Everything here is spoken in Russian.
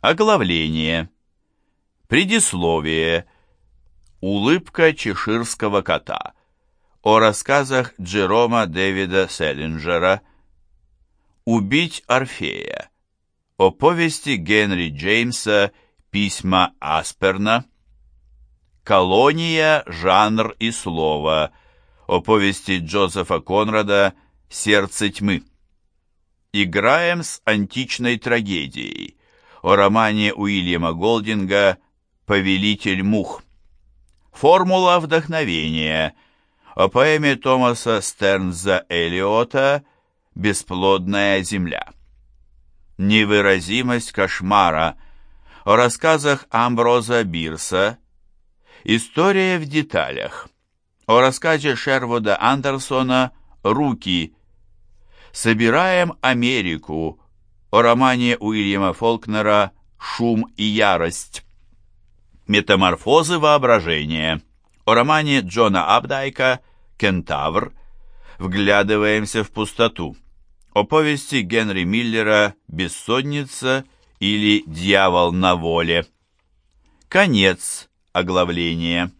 Оглавление. Предисловие. Улыбка чеширского кота. О рассказах Джерома Дэвида Селлинджера. Убить Орфея. О повести Генри Джеймса «Письма Асперна». Колония, жанр и слово. О повести Джозефа Конрада «Сердце тьмы». Играем с античной трагедией о романе Уильяма Голдинга «Повелитель мух». Формула вдохновения. О поэме Томаса Стернза Элиота «Бесплодная земля». Невыразимость кошмара. О рассказах Амброза Бирса. История в деталях. О рассказе Шервуда Андерсона «Руки» Собираем Америку о романе Уильяма Фолкнера «Шум и ярость». Метаморфозы воображения. О романе Джона Абдайка «Кентавр». Вглядываемся в пустоту. О повести Генри Миллера «Бессонница» или «Дьявол на воле». Конец оглавления.